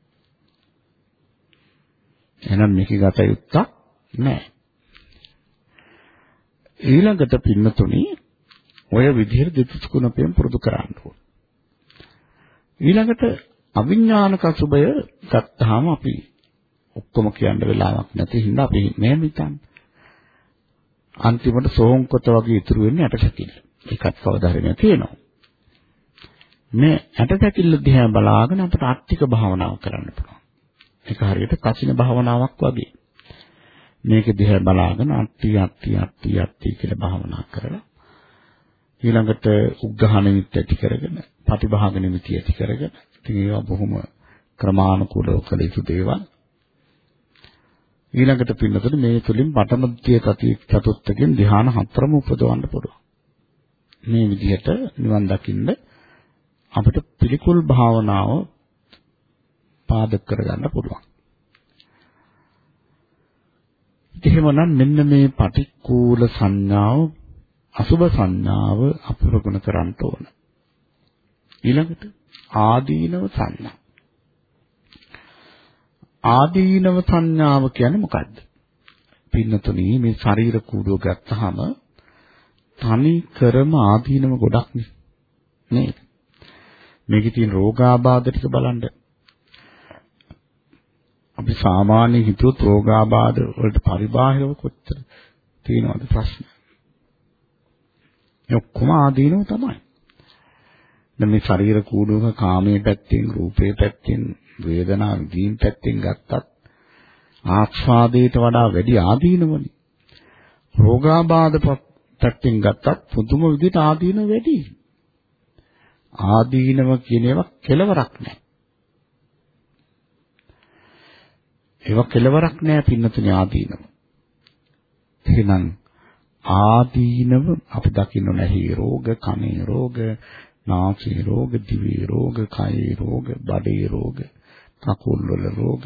එහෙනම් මේකේ ගත යුත්තක් නැහැ. ඊළඟට පින්නතුණි ඔය විදිහට දෙතිස් කුණපයම පුරුදු කරන්න ඕන. ඊළඟට අවිඥානික සුභය ගත්තාම අපි ඔක්කොම කියන්න වෙලාවක් නැති හින්දා අපි මෙහෙම හිතන්නේ. අන්තිමට සෝංකොත වගේ ඉතුරු වෙන්නේ ඇටසැකිල්ල. ඒකත් කවදා හරි තියෙනවා. මේ ඇටසැකිල්ල දිහා බලාගෙන අපට ආත්තික භාවනාව කරන්න පුළුවන්. ඒක හරියට කසින භාවනාවක් වගේ. මේක දිහා බලාගෙන අත්ති අත්ති අත්ති අත්ති කියලා භාවනා කරලා ඊළඟට උග්ඝහ නිමිත්ත ඇති කරගෙන ප්‍රතිභාග නිමිති ඇති කරගෙන ඉතින් ඒවා බොහොම ක්‍රමානුකූලව කළ යුතු දේවල්. ඊළඟට පින්නතුනේ මේ තුලින් පඨම ද්විතීය චතුර්ථකෙන් ධ්‍යාන හතරම උපදවන්න පුළුවන්. මේ විදිහට නිවන් දකින්න අපිට පිළිකුල් භාවනාව පාදක කරගන්න පුළුවන්. එහෙමනම් මෙන්න මේ පටික්කුල සංඥාව අසුබ සංඥාව අපුරුගුණ කරන්න ඕන. ඊළඟට ආදීනව සංඥා. ආදීනව සංඥාව කියන්නේ මොකද්ද? පින්නතුනි මේ ශරීර කූඩුව ගත්තාම තනි කරම ආදීනව ගොඩක් නේද? මේකේ තියෙන රෝගාබාධ ටික බලන්න. අපි සාමාන්‍ය හිතුවොත් රෝගාබාධ වලට පරිබාහිරව කොච්චර තියෙනවද ප්‍රශ්න? මේ ඔක්කොම ආදීනව තමයි. දැන් මේ ශරීර කූඩුවක කාමයේ පැත්තෙන්, රූපයේ පැත්තෙන්, වේදනා විඳීම් පැත්තෙන් ගත්තත් ආස්වාදයට වඩා වැඩි ආදීනවනේ. රෝගාබාධ පැත්තෙන් ගත්තත් පුදුම විදිහට ආදීන වැඩි. ආදීනව කියන ඒවා කෙලවරක් නැහැ. ඒවා කෙලවරක් නැහැ පින්නතුනේ ආදීනව. එහෙනම් ආදීනව අපි දකින්න නැහි රෝග, කනේ රෝග, නාසයේ රෝග, දිවේ රෝග, කයේ රෝග, බඩේ රෝග, කකුල් වල රෝග.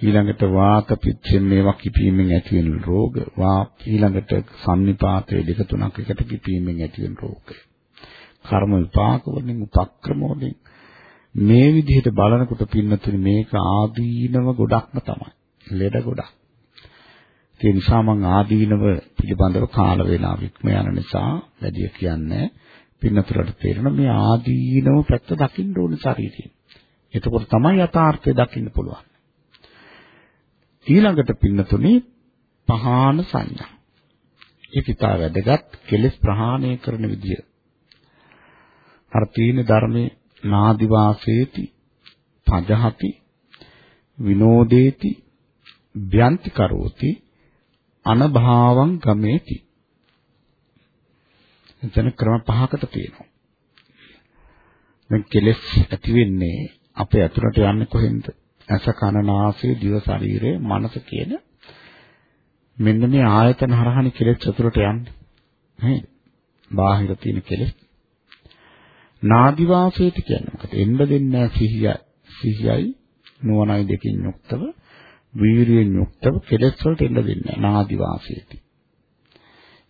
ඊළඟට වාත පිච්චෙන් මේවා කිපීමෙන් ඇති වෙන රෝග, වා ඊළඟට සම්නිපාතයේ දෙක තුනක් එකට කිපීමෙන් ඇති වෙන රෝග. කර්ම විපාක වලින් උපක්‍රම වලින් මේ විදිහට බලනකොට පින්නතුනි මේක ආදීනව ගොඩක්ම තමයි. ලෙඩ ගොඩක්. ඒ නිසා මම ආදීනව පිළිබඳව කාල වේලාව ඉක්ම යන නිසා වැඩි කියන්නේ පින්නතුලට තේරෙන මේ ආදීනව පැත්ත දකින්න ඕන ශරීරයෙන්. එතකොට තමයි යථාර්ථය දකින්න පුළුවන්. ඊළඟට පින්නතුනි පහාන සංඥා. ඒ පිටා වැඩගත් කෙලෙස් ප්‍රහාණය කරන විදිය. අර තීන ධර්මයේ නාදිවාසේති පජහති විනෝදේති ව්‍යන්ති කරෝති අනභාවං ගමේති. එතන ක්‍රම පහකට තියෙනවා. දැන් කෙලෙස් ඇති වෙන්නේ අපේ ඇතුළට යන්නේ කොහෙන්ද? ඇස කන නාසය දිව ශරීරය මනස කියන මෙන්න මේ ආයතන හරහානේ කෙලෙස් ඇතුළට යන්නේ. නේද? බාහිර තියෙන කෙලෙස්. නාදිවාසයට කියන්නේ මොකද? එන්න දෙන්නේ සිහිය සිහියයි නුවණයි දෙකින් යුක්තව වීරියෙන් යුක්තව කෙලෙස් වලට එන්න දෙන්නේ නාදිවාසයට.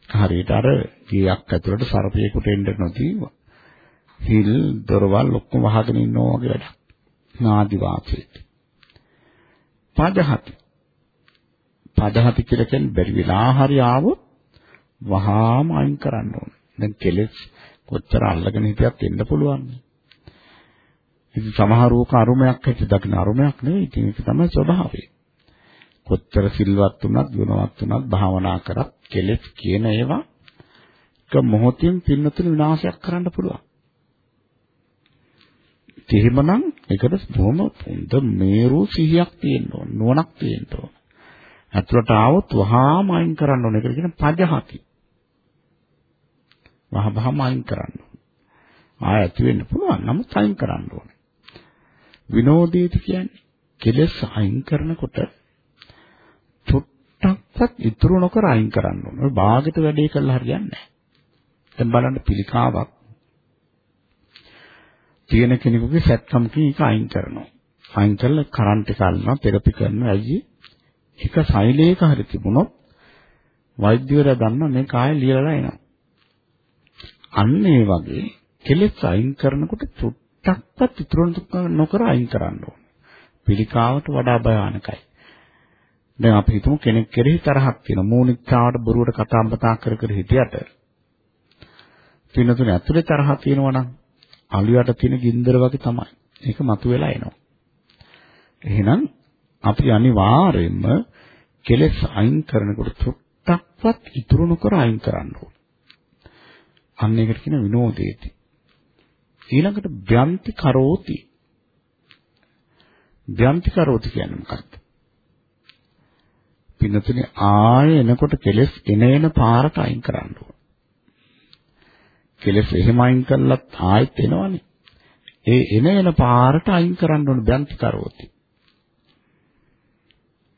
හරියට අර ගියක් ඇතුළට සර්පයෙකුට එන්න නොදී හිල් දොරවල් ඔක්කොම වහගෙන ඉන්නවා වගේ වැඩක්. නාදිවාසයට. පදහති. පදහති කියලා කියන්නේ බැරි වෙලා හරි ආවොත් වහාම අයින් කරන්න ඕන. දැන් කෙලෙස් කොච්චර අල්ලගෙන හිටියත් එන්න පුළුවන්. ඉතින් සමහරව කර්මයක් ඇති දකින්න අරුමයක් නෙවෙයි. ඉතින් ඒක තමයි ස්වභාවය. කොච්චර සිල්වත් වුණත්, ගුණවත් වුණත්, භාවනා කරත් කෙලෙස් කියන ඒවා එක මොහොතින් පින්නතුන විනාශයක් කරන්න පුළුවන්. එහෙමනම් ඒකට බොහොම හොඳ මේරු සිහියක් තියෙන්න ඕන, නුවණක් තියෙන්න ඕන. අතුලට ආවොත් වහාම අයින් කරන්න ඕන. ඒකට කියන පජහති. වහ වහම අයින් කරන්න ආය ඇති වෙන්න පුළුවන් නමුත් අයින් කරන්න ඕනේ. විනෝදේති කියන්නේ කෙලෙස් අයින් කරනකොට චුට්ටක්වත් ඉතුරු නොකර අයින් කරන්න ඕනේ. බාගෙට වැඩේ කළා හරියන්නේ නැහැ. දැන් බලන්න පිළිකාවක් තියෙන කෙනෙකුගේ සැත්කම්කින් ඒක අයින් කරනවා. අයින් කරලා කරන්ට් එක අල්ලනවා, තෙරපි කරනවා. ඇයි? එක සෛලයක හරි තිබුණොත් වෛද්‍යවරයා දන්නා මේ කාය ලියලා එනවා. අන්න ඒ වගේ කෙලෙස් අයින් කරනකොට චුට්ටක්වත් ඉතුරු නොකර අයින් කරන්න ඕනේ. පිළිකාවට වඩා භයානකයි. දැන් අපි හිතමු කෙනෙක් කෙරෙහි තරහක් තියෙන මූණිච්චාවට බොරුවට කතා බතා කර කර හිටියට පිනතුනේ ඇතුලේ තරහ තියෙනවා නම් අලියට තියෙන ගින්දර වගේ තමයි. ඒක මතුවෙලා එනවා. එහෙනම් අපි අනිවාර්යයෙන්ම කෙලෙස් අයින් කරනකොට චුට්ටක්වත් ඉතුරු නොකර අයින් කරන්න ඕනේ. අන්න ඒකට කියන විනෝදේති. ඊළඟට ව්‍යන්ති කරෝති. ව්‍යන්ති කරෝති කියන්නේ මොකක්ද? පින්නතුනේ ආය එනකොට කෙලස් එන එන පාරට අයින් කරන්න ඕන. කෙලස් එහෙම අයින් කළත් ආයෙත් එනවනේ. ඒ එන එන පාරට අයින් කරන්න ඕන ව්‍යන්ති කරෝති.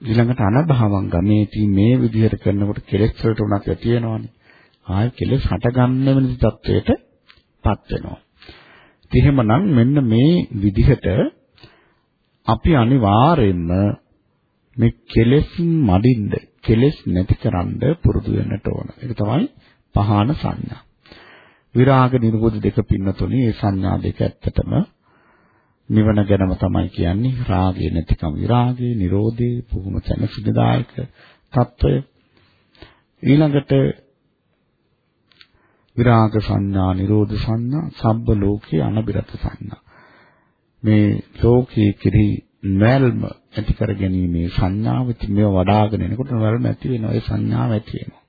ඊළඟට අනභවං ගමේති මේ විදිහට කරනකොට කෙලස් වලට උනත් ඇති වෙනවනේ. ආයෙ කෙලෙස් හටගන්නේ වෙන තත්වයටපත් වෙනවා. එහෙමනම් මෙන්න මේ විදිහට අපි අනිවාර්යයෙන්ම මේ කෙලෙස් මඩින්ද කෙලෙස් නැතිකරන්න පුරුදු වෙන්නට ඕන. ඒක තමයි පහාන සංඥා. විරාග නිරෝධ දෙක පින්නතුනේ මේ සංඥා දෙක ඇත්තටම නිවන ගැනම තමයි කියන්නේ. රාගය නැතිකම විරාගය, නිරෝධය, පුහුණු සැනසීමේදායක తত্ত্বය. ඊළඟට විරාග සංඥා, නිරෝධ සංඥා, සබ්බ ලෝකේ අනබිරත සංඥා. මේ ලෝකයේ කෙරෙහි නැල්ම ඇති කර ගැනීමේ සංඥාව මේව වඩ아가ගෙන එනකොට නැල්ම ඇති වෙනවා. ඒ සංඥාව ඇති වෙනවා.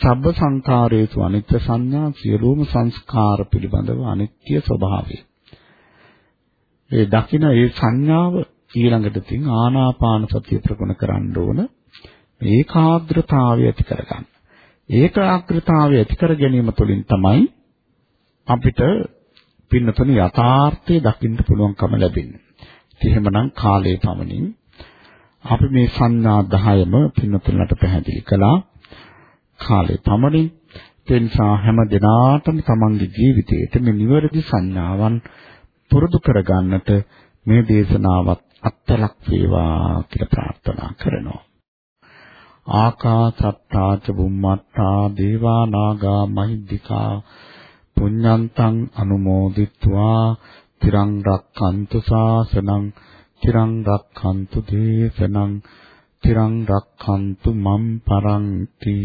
සබ්බ සංඛාරේසු අනිත්‍ය සංඥා සියලුම සංස්කාර පිළිබඳව අනිත්‍ය ස්වභාවය. ඒ දකින ඒ සංඥාව ඊළඟට තින් ආනාපාන සතිය ප්‍රගුණ කරන්න ඕන ඒකාග්‍රතාවය ඇති කරගන්න. ඒකාග්‍රතාවය ඇති කර ගැනීම තුළින් තමයි අපිට පින්නතුන යථාර්ථය දකින්න පුළුවන්කම ලැබෙන්නේ. එහෙමනම් කාලයේ පමණින් අපි මේ සංඥා 10ම පින්නතුලට පැහැදිලි කළා. කාලේ පමණින් ඒ නිසා හැම දිනාටම තමන්ගේ ජීවිතයේ මේ නිවැරදි සංඥාවන් පුරුදු කරගන්නට මේ දේශනාවත් අත්ලක් වේවා කියලා ප්‍රාර්ථනා කරනවා. ආකාසත්තා ච බුම්මත්තා දේවා නාග මහිද්దికා පුඤ්ඤන්තං අනුමෝදිත්වා තිරං රක්ඛන්තු සාසනං තිරං රක්ඛන්තු දේශනං තිරං රක්ඛන්තු මම් පරන්ති